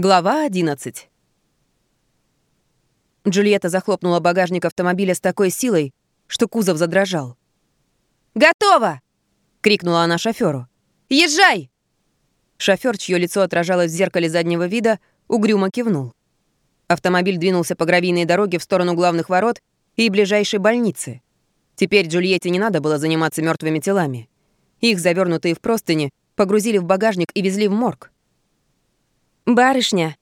Глава 11. Джульетта захлопнула багажник автомобиля с такой силой, что кузов задрожал. «Готово!» — крикнула она шофёру. «Езжай!» Шофёр, чье лицо отражалось в зеркале заднего вида, угрюмо кивнул. Автомобиль двинулся по гравийной дороге в сторону главных ворот и ближайшей больницы. Теперь Джульетте не надо было заниматься мертвыми телами. Их, завернутые в простыни, погрузили в багажник и везли в морг. «Барышня!»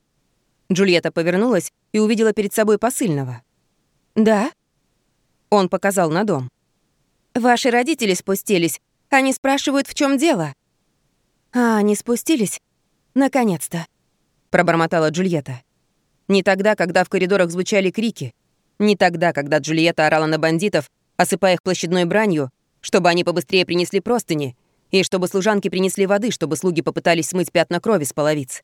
Джульетта повернулась и увидела перед собой посыльного. «Да?» Он показал на дом. «Ваши родители спустились. Они спрашивают, в чем дело». «А, они спустились? Наконец-то!» Пробормотала Джульетта. Не тогда, когда в коридорах звучали крики. Не тогда, когда Джульетта орала на бандитов, осыпая их площадной бранью, чтобы они побыстрее принесли простыни, и чтобы служанки принесли воды, чтобы слуги попытались смыть пятна крови с половиц.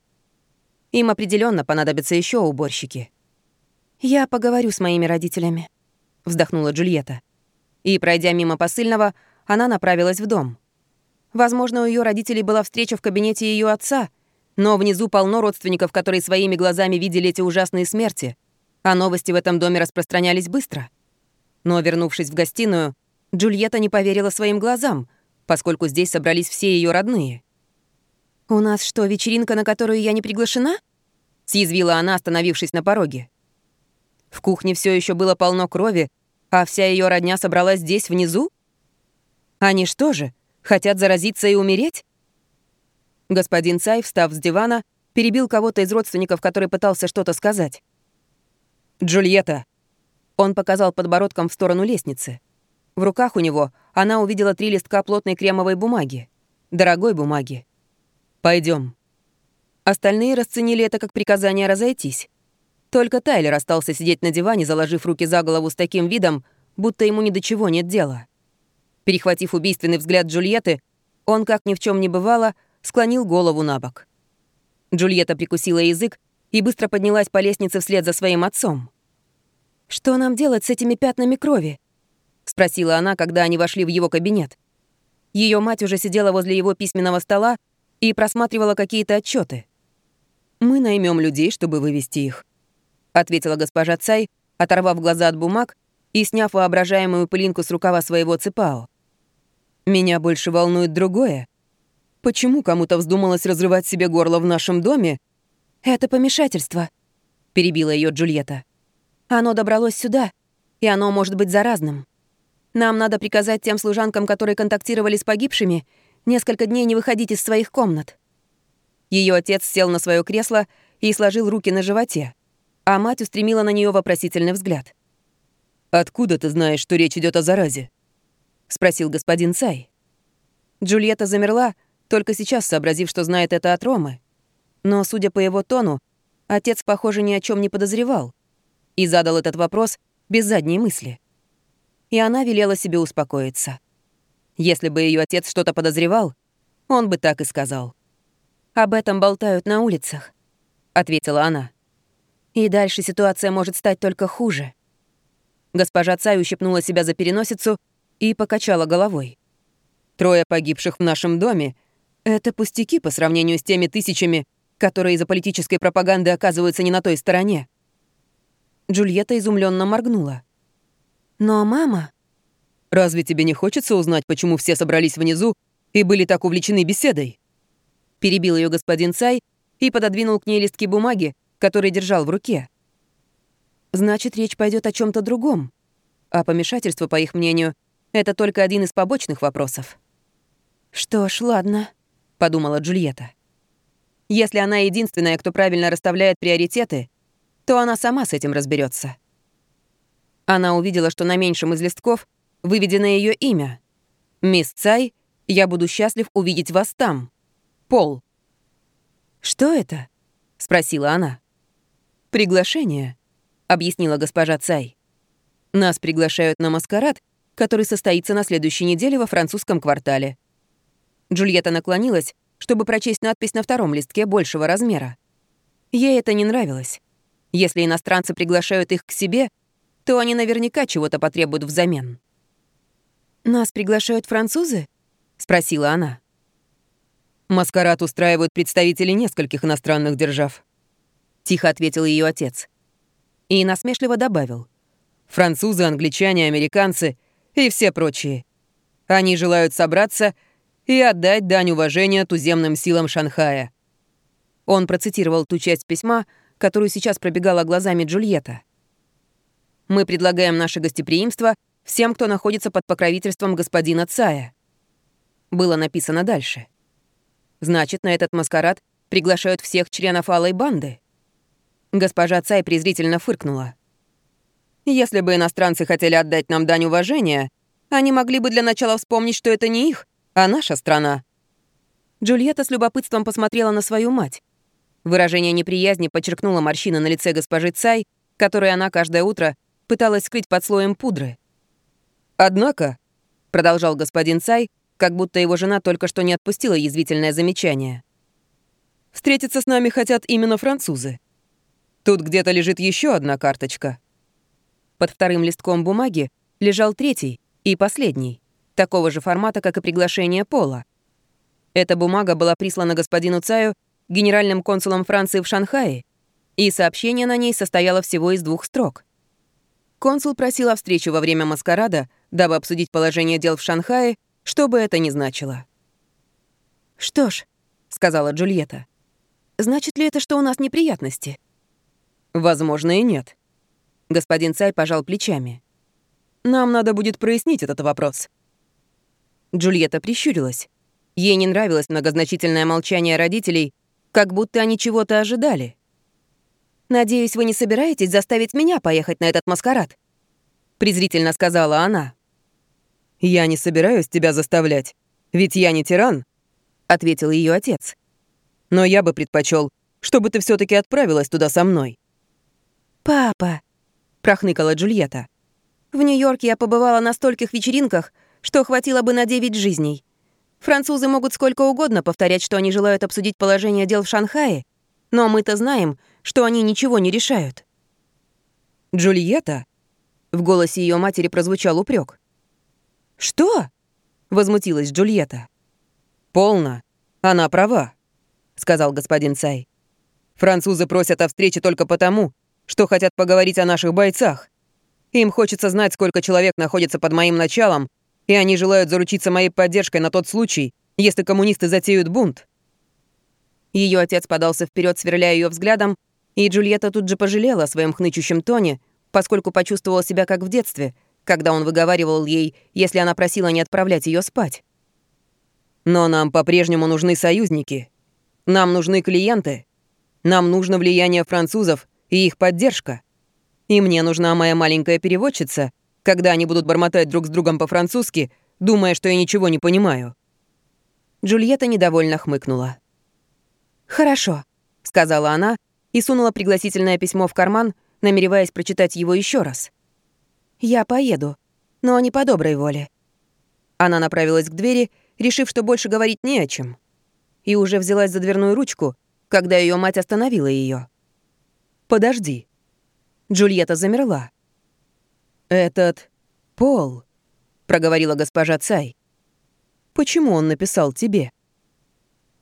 Им определенно понадобятся еще уборщики. «Я поговорю с моими родителями», — вздохнула Джульетта. И, пройдя мимо посыльного, она направилась в дом. Возможно, у ее родителей была встреча в кабинете ее отца, но внизу полно родственников, которые своими глазами видели эти ужасные смерти, а новости в этом доме распространялись быстро. Но, вернувшись в гостиную, Джульетта не поверила своим глазам, поскольку здесь собрались все ее родные. «У нас что, вечеринка, на которую я не приглашена?» — съязвила она, остановившись на пороге. В кухне все еще было полно крови, а вся ее родня собралась здесь, внизу? Они что же, хотят заразиться и умереть? Господин Цай, встав с дивана, перебил кого-то из родственников, который пытался что-то сказать. «Джульетта!» Он показал подбородком в сторону лестницы. В руках у него она увидела три листка плотной кремовой бумаги. Дорогой бумаги. Пойдем. Остальные расценили это как приказание разойтись. Только Тайлер остался сидеть на диване, заложив руки за голову с таким видом, будто ему ни до чего нет дела. Перехватив убийственный взгляд Джульетты, он, как ни в чем не бывало, склонил голову на бок. Джульетта прикусила язык и быстро поднялась по лестнице вслед за своим отцом. «Что нам делать с этими пятнами крови?» — спросила она, когда они вошли в его кабинет. Ее мать уже сидела возле его письменного стола и просматривала какие-то отчеты. «Мы наймем людей, чтобы вывести их», — ответила госпожа Цай, оторвав глаза от бумаг и сняв воображаемую пылинку с рукава своего цепао. «Меня больше волнует другое. Почему кому-то вздумалось разрывать себе горло в нашем доме?» «Это помешательство», — перебила ее Джульетта. «Оно добралось сюда, и оно может быть заразным. Нам надо приказать тем служанкам, которые контактировали с погибшими, несколько дней не выходить из своих комнат. Ее отец сел на свое кресло и сложил руки на животе, а мать устремила на нее вопросительный взгляд. «Откуда ты знаешь, что речь идет о заразе?» — спросил господин Цай. Джульетта замерла, только сейчас сообразив, что знает это от Ромы. Но, судя по его тону, отец, похоже, ни о чем не подозревал и задал этот вопрос без задней мысли. И она велела себе успокоиться. Если бы ее отец что-то подозревал, он бы так и сказал. «Об этом болтают на улицах», — ответила она. «И дальше ситуация может стать только хуже». Госпожа Цай ущипнула себя за переносицу и покачала головой. «Трое погибших в нашем доме — это пустяки по сравнению с теми тысячами, которые из-за политической пропаганды оказываются не на той стороне». Джульетта изумленно моргнула. «Но мама...» Разве тебе не хочется узнать, почему все собрались внизу и были так увлечены беседой?» Перебил ее господин Цай и пододвинул к ней листки бумаги, которые держал в руке. «Значит, речь пойдет о чем то другом. А помешательство, по их мнению, это только один из побочных вопросов». «Что ж, ладно», — подумала Джульетта. «Если она единственная, кто правильно расставляет приоритеты, то она сама с этим разберется. Она увидела, что на меньшем из листков — выведено ее имя. «Мисс Цай, я буду счастлив увидеть вас там. Пол». «Что это?» — спросила она. «Приглашение», — объяснила госпожа Цай. «Нас приглашают на маскарад, который состоится на следующей неделе во французском квартале». Джульетта наклонилась, чтобы прочесть надпись на втором листке большего размера. Ей это не нравилось. Если иностранцы приглашают их к себе, то они наверняка чего-то потребуют взамен. «Нас приглашают французы?» — спросила она. «Маскарад устраивают представители нескольких иностранных держав», — тихо ответил ее отец. И насмешливо добавил. «Французы, англичане, американцы и все прочие. Они желают собраться и отдать дань уважения туземным силам Шанхая». Он процитировал ту часть письма, которую сейчас пробегала глазами Джульетта. «Мы предлагаем наше гостеприимство всем, кто находится под покровительством господина Цая». Было написано дальше. «Значит, на этот маскарад приглашают всех членов алой банды?» Госпожа Цай презрительно фыркнула. «Если бы иностранцы хотели отдать нам дань уважения, они могли бы для начала вспомнить, что это не их, а наша страна». Джульетта с любопытством посмотрела на свою мать. Выражение неприязни подчеркнуло морщины на лице госпожи Цай, которые она каждое утро пыталась скрыть под слоем пудры. «Однако», — продолжал господин Цай, как будто его жена только что не отпустила язвительное замечание, «встретиться с нами хотят именно французы. Тут где-то лежит еще одна карточка». Под вторым листком бумаги лежал третий и последний, такого же формата, как и приглашение Пола. Эта бумага была прислана господину Цаю генеральным консулом Франции в Шанхае, и сообщение на ней состояло всего из двух строк. Консул просил о встрече во время маскарада, дабы обсудить положение дел в Шанхае, что бы это ни значило. «Что ж», — сказала Джульетта, — «значит ли это, что у нас неприятности?» «Возможно, и нет». Господин Цай пожал плечами. «Нам надо будет прояснить этот вопрос». Джульетта прищурилась. Ей не нравилось многозначительное молчание родителей, как будто они чего-то ожидали. «Надеюсь, вы не собираетесь заставить меня поехать на этот маскарад?» презрительно сказала она. «Я не собираюсь тебя заставлять, ведь я не тиран», ответил ее отец. «Но я бы предпочел, чтобы ты все таки отправилась туда со мной». «Папа», — прохныкала Джульетта, «в Нью-Йорке я побывала на стольких вечеринках, что хватило бы на девять жизней. Французы могут сколько угодно повторять, что они желают обсудить положение дел в Шанхае, но мы-то знаем, что они ничего не решают. «Джульетта?» В голосе ее матери прозвучал упрек. «Что?» — возмутилась Джульетта. «Полно. Она права», — сказал господин Цай. «Французы просят о встрече только потому, что хотят поговорить о наших бойцах. Им хочется знать, сколько человек находится под моим началом и они желают заручиться моей поддержкой на тот случай, если коммунисты затеют бунт». Ее отец подался вперед, сверляя ее взглядом, и Джульетта тут же пожалела о своем хнычущем тоне, поскольку почувствовала себя как в детстве, когда он выговаривал ей, если она просила не отправлять ее спать. «Но нам по-прежнему нужны союзники. Нам нужны клиенты. Нам нужно влияние французов и их поддержка. И мне нужна моя маленькая переводчица, когда они будут бормотать друг с другом по-французски, думая, что я ничего не понимаю». Джульетта недовольно хмыкнула. «Хорошо», — сказала она и сунула пригласительное письмо в карман, намереваясь прочитать его еще раз. «Я поеду, но не по доброй воле». Она направилась к двери, решив, что больше говорить не о чем. И уже взялась за дверную ручку, когда ее мать остановила ее. «Подожди». Джульетта замерла. «Этот Пол», — проговорила госпожа Цай. «Почему он написал тебе?»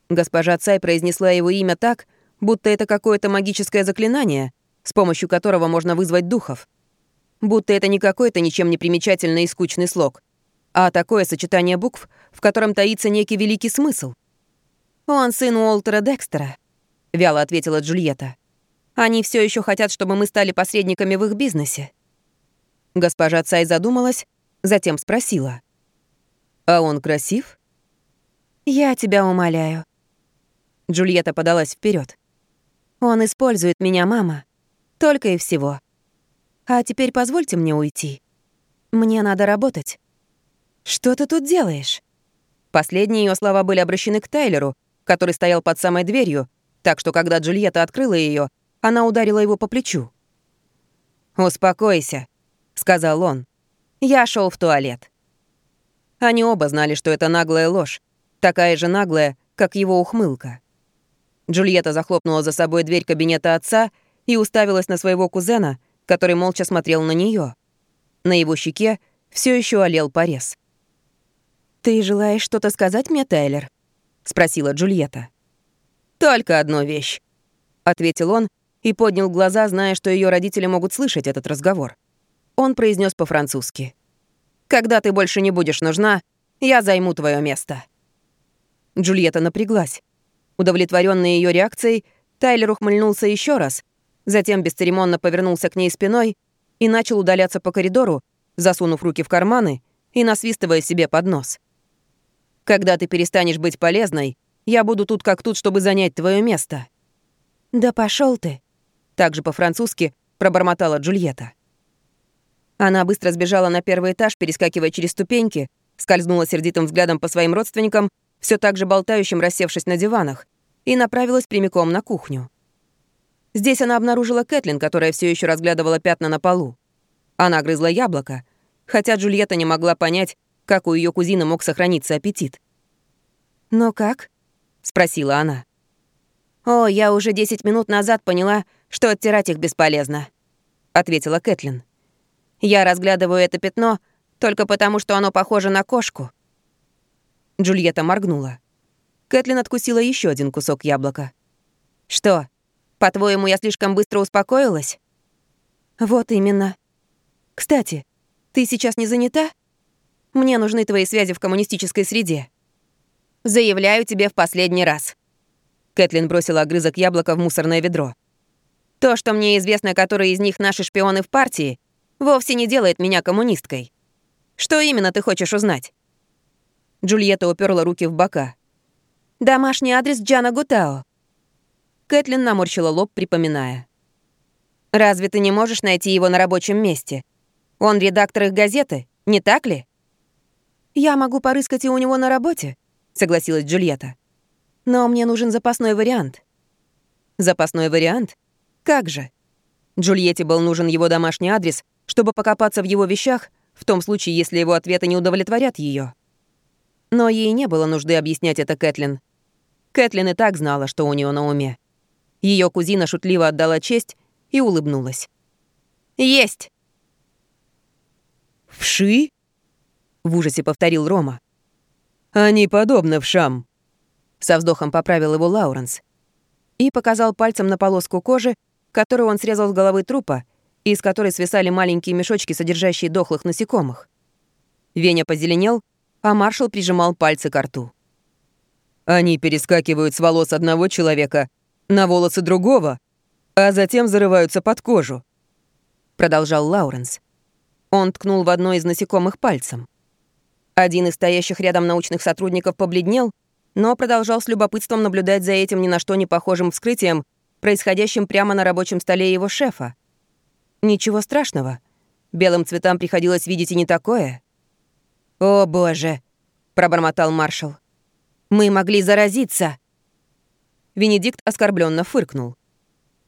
Госпожа Цай произнесла его имя так, будто это какое-то магическое заклинание, с помощью которого можно вызвать духов. Будто это не какой-то ничем не примечательный и скучный слог, а такое сочетание букв, в котором таится некий великий смысл. «Он сын Уолтера Декстера», — вяло ответила Джульетта. «Они все еще хотят, чтобы мы стали посредниками в их бизнесе». Госпожа Цай задумалась, затем спросила. «А он красив?» «Я тебя умоляю». Джульетта подалась вперед. «Он использует меня, мама. Только и всего. А теперь позвольте мне уйти. Мне надо работать». «Что ты тут делаешь?» Последние ее слова были обращены к Тайлеру, который стоял под самой дверью, так что когда Джульетта открыла ее, она ударила его по плечу. «Успокойся», сказал он. Я шел в туалет. Они оба знали, что это наглая ложь, такая же наглая, как его ухмылка. Джульетта захлопнула за собой дверь кабинета отца и уставилась на своего кузена, который молча смотрел на нее. На его щеке все еще олел порез. «Ты желаешь что-то сказать мне, Тайлер?» — спросила Джульетта. «Только одну вещь», — ответил он и поднял глаза, зная, что ее родители могут слышать этот разговор. Он произнес по-французски. «Когда ты больше не будешь нужна, я займу твое место». Джульетта напряглась. Удовлетворенный ее реакцией, Тайлер ухмыльнулся еще раз, затем бесцеремонно повернулся к ней спиной и начал удаляться по коридору, засунув руки в карманы и насвистывая себе под нос. «Когда ты перестанешь быть полезной, я буду тут как тут, чтобы занять твое место». «Да пошел ты», — также по-французски пробормотала Джульетта. Она быстро сбежала на первый этаж, перескакивая через ступеньки, скользнула сердитым взглядом по своим родственникам, все так же болтающим, рассевшись на диванах, и направилась прямиком на кухню. Здесь она обнаружила Кэтлин, которая все еще разглядывала пятна на полу. Она грызла яблоко, хотя Джульетта не могла понять, как у ее кузины мог сохраниться аппетит. «Но как?» — спросила она. «О, я уже 10 минут назад поняла, что оттирать их бесполезно», — ответила Кэтлин. Я разглядываю это пятно только потому, что оно похоже на кошку». Джульетта моргнула. Кэтлин откусила еще один кусок яблока. «Что, по-твоему, я слишком быстро успокоилась?» «Вот именно. Кстати, ты сейчас не занята? Мне нужны твои связи в коммунистической среде». «Заявляю тебе в последний раз». Кэтлин бросила огрызок яблока в мусорное ведро. «То, что мне известно, которые из них наши шпионы в партии, вовсе не делает меня коммунисткой. Что именно ты хочешь узнать?» Джульетта уперла руки в бока. «Домашний адрес Джана Гутао». Кэтлин наморщила лоб, припоминая. «Разве ты не можешь найти его на рабочем месте? Он редактор их газеты, не так ли?» «Я могу порыскать и у него на работе», — согласилась Джульетта. «Но мне нужен запасной вариант». «Запасной вариант? Как же?» Джульетте был нужен его домашний адрес, чтобы покопаться в его вещах, в том случае, если его ответы не удовлетворят ее. Но ей не было нужды объяснять это Кэтлин. Кэтлин и так знала, что у нее на уме. Ее кузина шутливо отдала честь и улыбнулась. «Есть!» «Вши?» — в ужасе повторил Рома. «Они подобны вшам», — со вздохом поправил его Лауренс и показал пальцем на полоску кожи, которую он срезал с головы трупа из которой свисали маленькие мешочки, содержащие дохлых насекомых. Веня позеленел, а маршал прижимал пальцы к рту. «Они перескакивают с волос одного человека на волосы другого, а затем зарываются под кожу», — продолжал Лауренс. Он ткнул в одно из насекомых пальцем. Один из стоящих рядом научных сотрудников побледнел, но продолжал с любопытством наблюдать за этим ни на что не похожим вскрытием, происходящим прямо на рабочем столе его шефа. Ничего страшного. Белым цветам приходилось видеть и не такое. «О, боже!» — пробормотал маршал. «Мы могли заразиться!» Венедикт оскорбленно фыркнул.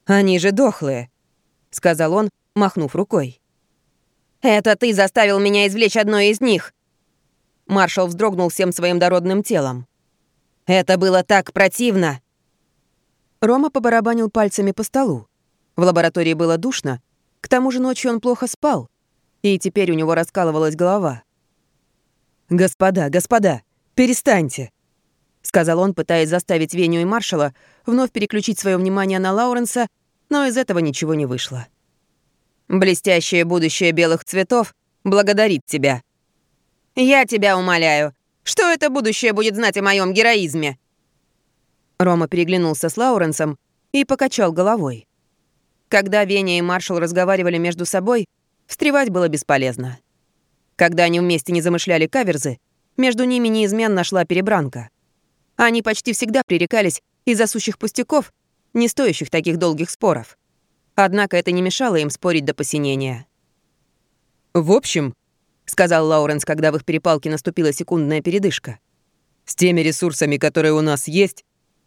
«Они же дохлые», — сказал он, махнув рукой. «Это ты заставил меня извлечь одно из них!» Маршал вздрогнул всем своим дородным телом. «Это было так противно!» Рома побарабанил пальцами по столу. В лаборатории было душно, к тому же ночью он плохо спал, и теперь у него раскалывалась голова. «Господа, господа, перестаньте!» — сказал он, пытаясь заставить Веню и маршала вновь переключить свое внимание на Лауренса, но из этого ничего не вышло. «Блестящее будущее белых цветов благодарит тебя». «Я тебя умоляю. Что это будущее будет знать о моем героизме?» Рома переглянулся с Лауренсом и покачал головой. Когда Веня и маршал разговаривали между собой, встревать было бесполезно. Когда они вместе не замышляли каверзы, между ними неизменно шла перебранка. Они почти всегда пререкались из-за сущих пустяков, не стоящих таких долгих споров. Однако это не мешало им спорить до посинения. «В общем», — сказал Лауренс, когда в их перепалке наступила секундная передышка, «с теми ресурсами, которые у нас есть,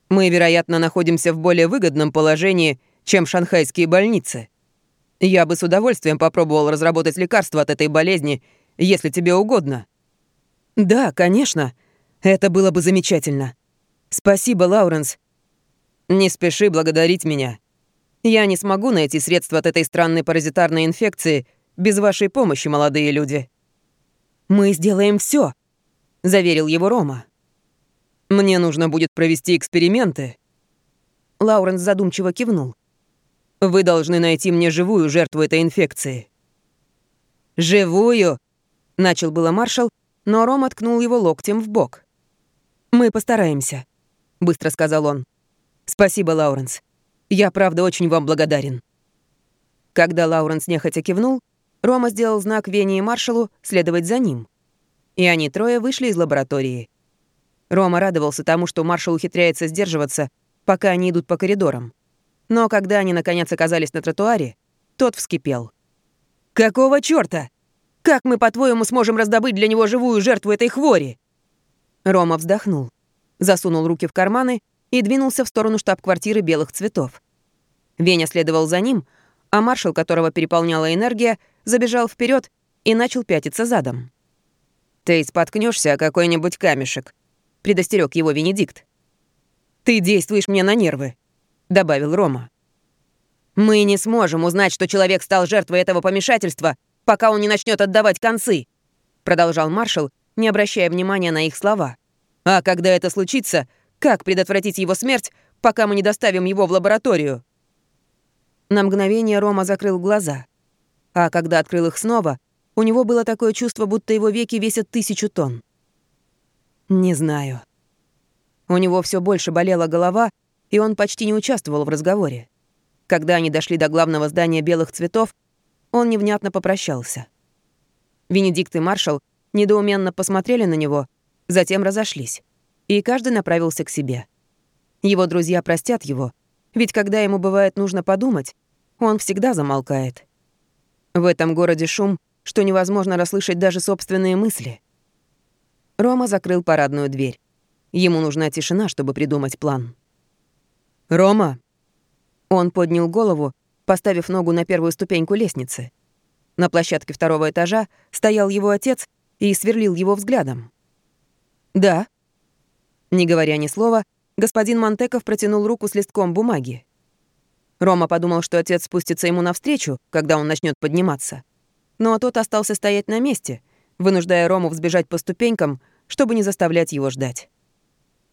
мы, вероятно, находимся в более выгодном положении, чем шанхайские больницы. Я бы с удовольствием попробовал разработать лекарство от этой болезни, если тебе угодно». «Да, конечно. Это было бы замечательно. Спасибо, Лауренс. Не спеши благодарить меня. Я не смогу найти средства от этой странной паразитарной инфекции без вашей помощи, молодые люди». «Мы сделаем все, заверил его Рома. «Мне нужно будет провести эксперименты». Лауренс задумчиво кивнул. Вы должны найти мне живую жертву этой инфекции». «Живую?» — начал было маршал, но Ром откнул его локтем в бок. «Мы постараемся», — быстро сказал он. «Спасибо, Лауренс. Я, правда, очень вам благодарен». Когда Лауренс нехотя кивнул, Рома сделал знак Вене и маршалу следовать за ним. И они трое вышли из лаборатории. Рома радовался тому, что маршал ухитряется сдерживаться, пока они идут по коридорам. Но когда они, наконец, оказались на тротуаре, тот вскипел. «Какого чёрта? Как мы, по-твоему, сможем раздобыть для него живую жертву этой хвори?» Рома вздохнул, засунул руки в карманы и двинулся в сторону штаб-квартиры белых цветов. Веня следовал за ним, а маршал, которого переполняла энергия, забежал вперед и начал пятиться задом. «Ты споткнешься о какой-нибудь камешек», — предостерег его Венедикт. «Ты действуешь мне на нервы», — добавил Рома. «Мы не сможем узнать, что человек стал жертвой этого помешательства, пока он не начнет отдавать концы», — продолжал маршал, не обращая внимания на их слова. «А когда это случится, как предотвратить его смерть, пока мы не доставим его в лабораторию?» На мгновение Рома закрыл глаза. А когда открыл их снова, у него было такое чувство, будто его веки весят тысячу тонн. Не знаю. У него все больше болела голова, и он почти не участвовал в разговоре. Когда они дошли до главного здания белых цветов, он невнятно попрощался. Венедикт и маршал недоуменно посмотрели на него, затем разошлись, и каждый направился к себе. Его друзья простят его — ведь когда ему бывает нужно подумать, он всегда замолкает. В этом городе шум, что невозможно расслышать даже собственные мысли. Рома закрыл парадную дверь. Ему нужна тишина, чтобы придумать план. «Рома!» Он поднял голову, поставив ногу на первую ступеньку лестницы. На площадке второго этажа стоял его отец и сверлил его взглядом. «Да». Не говоря ни слова, господин Монтеков протянул руку с листком бумаги. Рома подумал, что отец спустится ему навстречу, когда он начнет подниматься. Но тот остался стоять на месте, вынуждая Рому взбежать по ступенькам, чтобы не заставлять его ждать.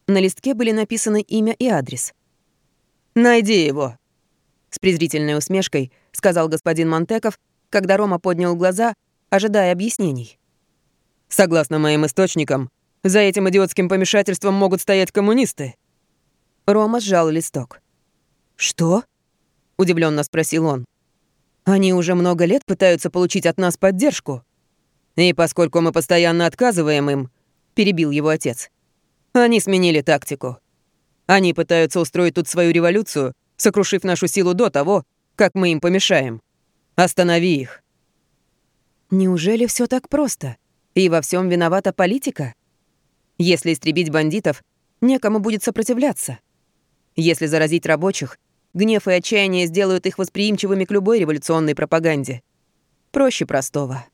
На листке были написаны имя и адрес. «Найди его!» С презрительной усмешкой сказал господин Монтеков, когда Рома поднял глаза, ожидая объяснений. «Согласно моим источникам, за этим идиотским помешательством могут стоять коммунисты». Рома сжал листок. «Что?» — удивленно спросил он. «Они уже много лет пытаются получить от нас поддержку. И поскольку мы постоянно отказываем им, — перебил его отец, — они сменили тактику. Они пытаются устроить тут свою революцию, сокрушив нашу силу до того, как мы им помешаем. Останови их». Неужели все так просто? И во всем виновата политика? Если истребить бандитов, некому будет сопротивляться. Если заразить рабочих, гнев и отчаяние сделают их восприимчивыми к любой революционной пропаганде. Проще простого.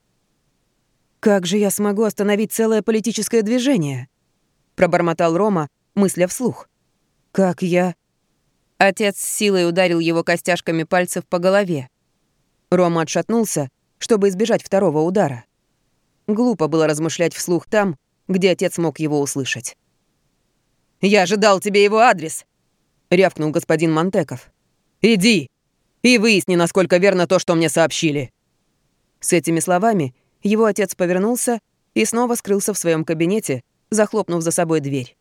«Как же я смогу остановить целое политическое движение?» — пробормотал Рома, мысля вслух. «Как я...» Отец с силой ударил его костяшками пальцев по голове. Рома отшатнулся, чтобы избежать второго удара. Глупо было размышлять вслух там, где отец мог его услышать. «Я ожидал тебе его адрес!» — рявкнул господин Монтеков. «Иди и выясни, насколько верно то, что мне сообщили». С этими словами его отец повернулся и снова скрылся в своем кабинете, захлопнув за собой дверь.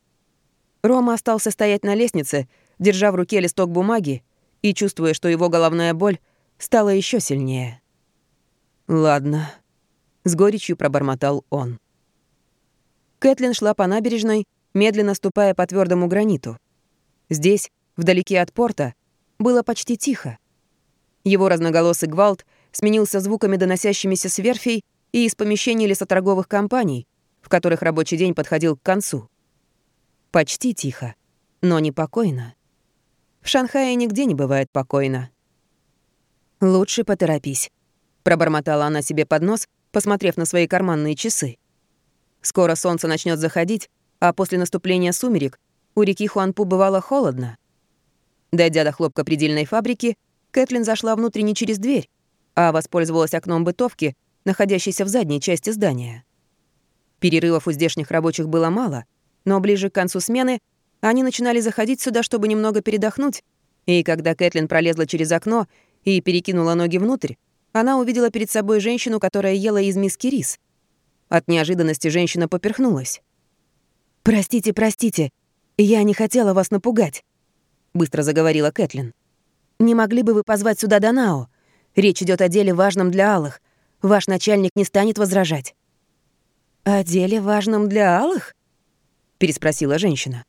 Рома остался стоять на лестнице, держа в руке листок бумаги и чувствуя, что его головная боль стала еще сильнее. «Ладно», — с горечью пробормотал он. Кэтлин шла по набережной, медленно ступая по твердому граниту. Здесь, вдалеке от порта, было почти тихо. Его разноголосый гвалт сменился звуками, доносящимися с верфей и из помещений лесоторговых компаний, в которых рабочий день подходил к концу. Почти тихо, но не покойно. В Шанхае нигде не бывает покойно. «Лучше поторопись», — пробормотала она себе под нос, посмотрев на свои карманные часы. Скоро солнце начнет заходить, а после наступления сумерек у реки Хуанпу бывало холодно. Дойдя до хлопкопредельной фабрики, Кэтлин зашла внутрь не через дверь, а воспользовалась окном бытовки, находящейся в задней части здания. Перерывов у здешних рабочих было мало, но ближе к концу смены они начинали заходить сюда, чтобы немного передохнуть И когда Кэтлин пролезла через окно и перекинула ноги внутрь, она увидела перед собой женщину, которая ела из миски рис. От неожиданности женщина поперхнулась. «Простите, простите, я не хотела вас напугать», — быстро заговорила Кэтлин. «Не могли бы вы позвать сюда Данао? Речь идет о деле важном для Алых. Ваш начальник не станет возражать». «О деле важном для Алых?» — переспросила женщина.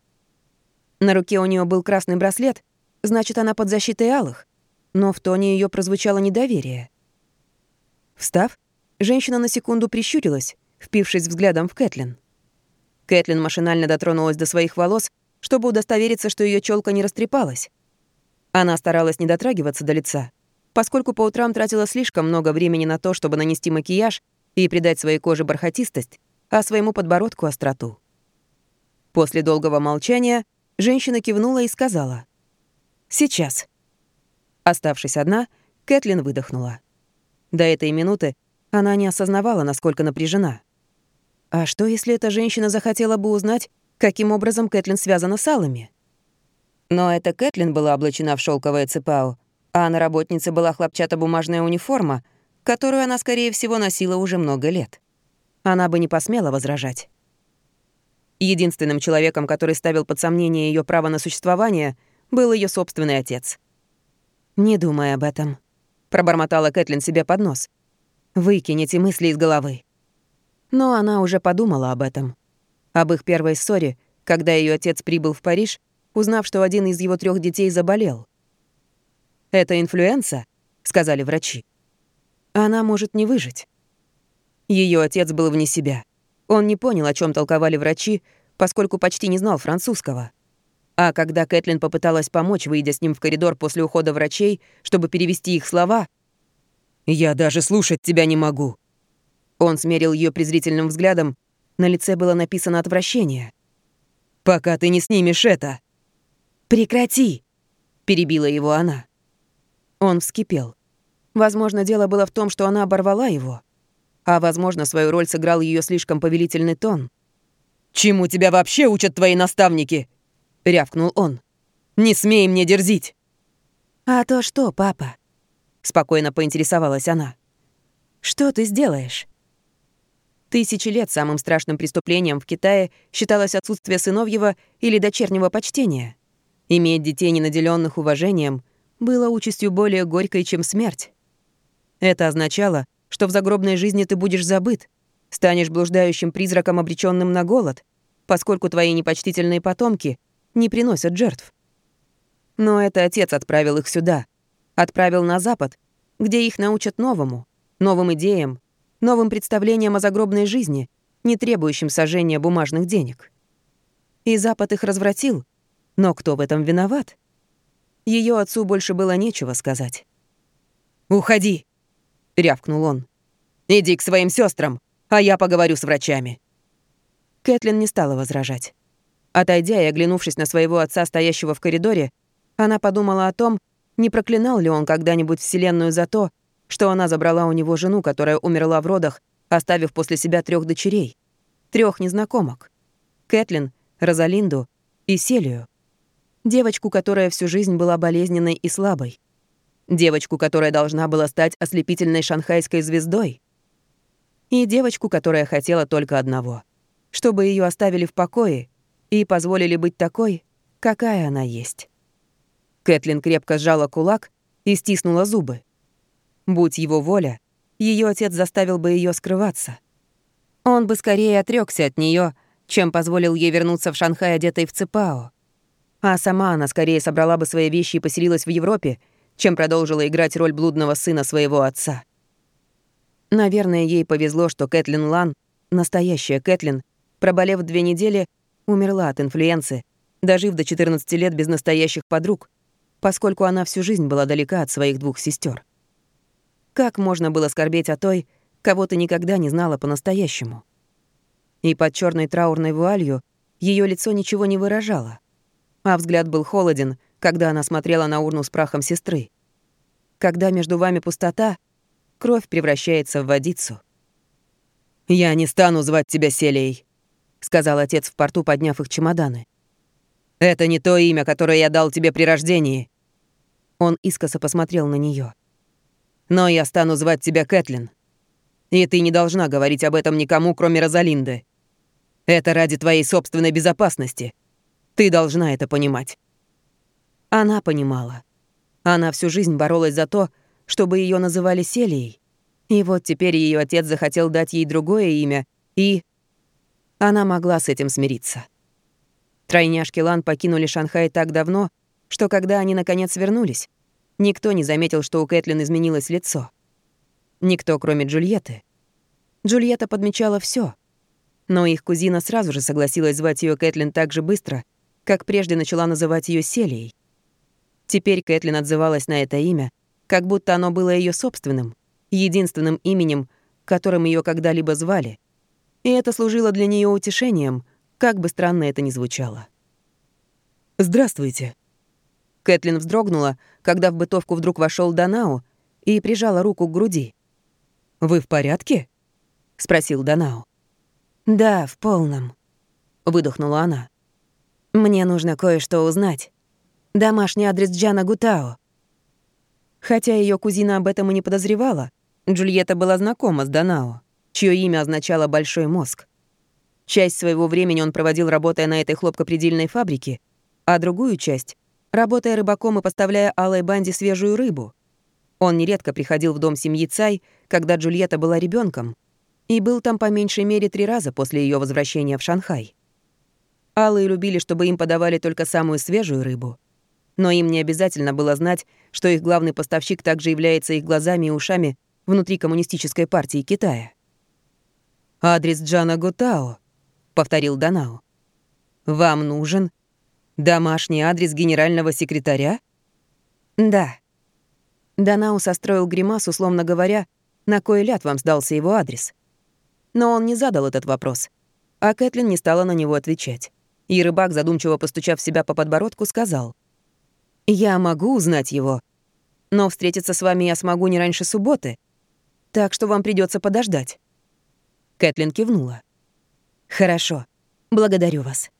На руке у нее был красный браслет, значит, она под защитой Алых, но в тоне ее прозвучало недоверие. Встав, женщина на секунду прищурилась, впившись взглядом в Кэтлин. Кэтлин машинально дотронулась до своих волос, чтобы удостовериться, что ее челка не растрепалась. Она старалась не дотрагиваться до лица, поскольку по утрам тратила слишком много времени на то, чтобы нанести макияж и придать своей коже бархатистость, а своему подбородку остроту. После долгого молчания женщина кивнула и сказала «Сейчас». Оставшись одна, Кэтлин выдохнула. До этой минуты она не осознавала, насколько напряжена. А что, если эта женщина захотела бы узнать, каким образом Кэтлин связана с Аллами? Но эта Кэтлин была облачена в шелковое цепао, а на работнице была хлопчатобумажная униформа, которую она, скорее всего, носила уже много лет. Она бы не посмела возражать. Единственным человеком, который ставил под сомнение ее право на существование, был ее собственный отец. «Не думай об этом», — пробормотала Кэтлин себе под нос. «Выкинь мысли из головы». Но она уже подумала об этом. Об их первой ссоре, когда ее отец прибыл в Париж, узнав, что один из его трех детей заболел. «Это инфлюенса», — сказали врачи. «Она может не выжить». Ее отец был вне себя. Он не понял, о чем толковали врачи, поскольку почти не знал французского. А когда Кэтлин попыталась помочь, выйдя с ним в коридор после ухода врачей, чтобы перевести их слова, «Я даже слушать тебя не могу». Он смерил ее презрительным взглядом, на лице было написано отвращение. «Пока ты не снимешь это!» «Прекрати!» — перебила его она. Он вскипел. Возможно, дело было в том, что она оборвала его. А, возможно, свою роль сыграл ее слишком повелительный тон. «Чему тебя вообще учат твои наставники?» — рявкнул он. «Не смей мне дерзить!» «А то что, папа?» — спокойно поинтересовалась она. «Что ты сделаешь?» Тысячи лет самым страшным преступлением в Китае считалось отсутствие сыновьего или дочернего почтения. Иметь детей, не наделенных уважением, было участью более горькой, чем смерть. Это означало, что в загробной жизни ты будешь забыт, станешь блуждающим призраком, обреченным на голод, поскольку твои непочтительные потомки не приносят жертв. Но это отец отправил их сюда, отправил на Запад, где их научат новому, новым идеям, новым представлениям о загробной жизни, не требующим сожжения бумажных денег. И Запад их развратил, но кто в этом виноват? Ее отцу больше было нечего сказать. «Уходи!» — рявкнул он. «Иди к своим сестрам, а я поговорю с врачами». Кэтлин не стала возражать. Отойдя и оглянувшись на своего отца, стоящего в коридоре, она подумала о том, не проклинал ли он когда-нибудь Вселенную за то, что она забрала у него жену, которая умерла в родах, оставив после себя трех дочерей, трех незнакомок. Кэтлин, Розалинду и Селию. Девочку, которая всю жизнь была болезненной и слабой. Девочку, которая должна была стать ослепительной шанхайской звездой. И девочку, которая хотела только одного — чтобы ее оставили в покое и позволили быть такой, какая она есть. Кэтлин крепко сжала кулак и стиснула зубы. Будь его воля, ее отец заставил бы ее скрываться. Он бы скорее отрекся от нее, чем позволил ей вернуться в Шанхай, одетой в Цепао. А сама она скорее собрала бы свои вещи и поселилась в Европе, чем продолжила играть роль блудного сына своего отца. Наверное, ей повезло, что Кэтлин Лан, настоящая Кэтлин, проболев две недели, умерла от инфлюенции, дожив до 14 лет без настоящих подруг, поскольку она всю жизнь была далека от своих двух сестер. Как можно было скорбеть о той, кого ты никогда не знала по-настоящему? И под черной траурной вуалью ее лицо ничего не выражало, а взгляд был холоден — когда она смотрела на урну с прахом сестры. Когда между вами пустота, кровь превращается в водицу. «Я не стану звать тебя Селей», — сказал отец в порту, подняв их чемоданы. «Это не то имя, которое я дал тебе при рождении. Он искоса посмотрел на нее. «Но я стану звать тебя Кэтлин. И ты не должна говорить об этом никому, кроме Розалинды. Это ради твоей собственной безопасности. Ты должна это понимать». Она понимала. Она всю жизнь боролась за то, чтобы ее называли Селией. И вот теперь ее отец захотел дать ей другое имя, и... Она могла с этим смириться. Тройняшки Лан покинули Шанхай так давно, что когда они наконец вернулись, никто не заметил, что у Кэтлин изменилось лицо. Никто, кроме Джульетты. Джульетта подмечала все, но их кузина сразу же согласилась звать ее Кэтлин так же быстро, как прежде начала называть ее Селией. Теперь Кэтлин отзывалась на это имя, как будто оно было ее собственным, единственным именем, которым ее когда-либо звали. И это служило для нее утешением, как бы странно это ни звучало. «Здравствуйте», Кэтлин вздрогнула, когда в бытовку вдруг вошел Данау и прижала руку к груди. «Вы в порядке?» — спросил Данау. «Да, в полном», — выдохнула она. «Мне нужно кое-что узнать. Домашний адрес Джана Гутао». Хотя ее кузина об этом и не подозревала, Джульетта была знакома с Данао, чье имя означало «большой мозг». Часть своего времени он проводил, работая на этой хлопкопредельной фабрике, а другую часть работая рыбаком и поставляя Алой Банде свежую рыбу. Он нередко приходил в дом семьи Цай, когда Джульетта была ребенком, и был там по меньшей мере три раза после ее возвращения в Шанхай. Алые любили, чтобы им подавали только самую свежую рыбу. Но им не обязательно было знать, что их главный поставщик также является их глазами и ушами внутри коммунистической партии Китая. «Адрес Джана Гутао», — повторил Данао. «Вам нужен Домашний адрес генерального секретаря? Да. Данау состроил гримасу, условно говоря, на кой ляд вам сдался его адрес. Но он не задал этот вопрос, а Кэтлин не стала на него отвечать. И рыбак, задумчиво постучав себя по подбородку, сказал. «Я могу узнать его, но встретиться с вами я смогу не раньше субботы, так что вам придется подождать». Кэтлин кивнула. «Хорошо, благодарю вас».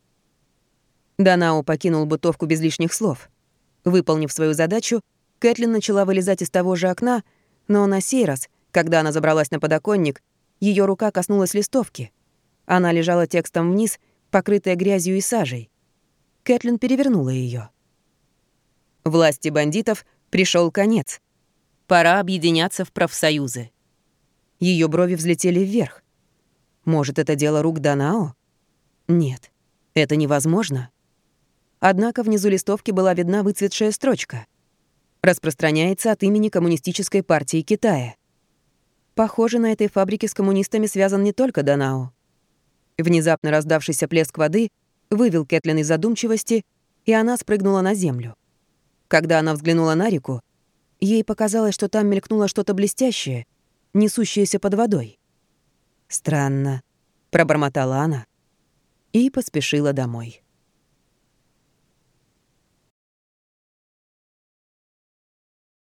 Данао покинул бытовку без лишних слов. Выполнив свою задачу, Кэтлин начала вылезать из того же окна, но на сей раз, когда она забралась на подоконник, ее рука коснулась листовки. Она лежала текстом вниз, покрытая грязью и сажей. Кэтлин перевернула ее. Власти бандитов пришел конец. Пора объединяться в профсоюзы. Ее брови взлетели вверх. Может, это дело рук Данао? Нет, это невозможно. Однако внизу листовки была видна выцветшая строчка. Распространяется от имени Коммунистической партии Китая. Похоже, на этой фабрике с коммунистами связан не только Данао. Внезапно раздавшийся плеск воды вывел Кэтлин из задумчивости, и она спрыгнула на землю. Когда она взглянула на реку, ей показалось, что там мелькнуло что-то блестящее, несущееся под водой. «Странно», — пробормотала она и поспешила домой.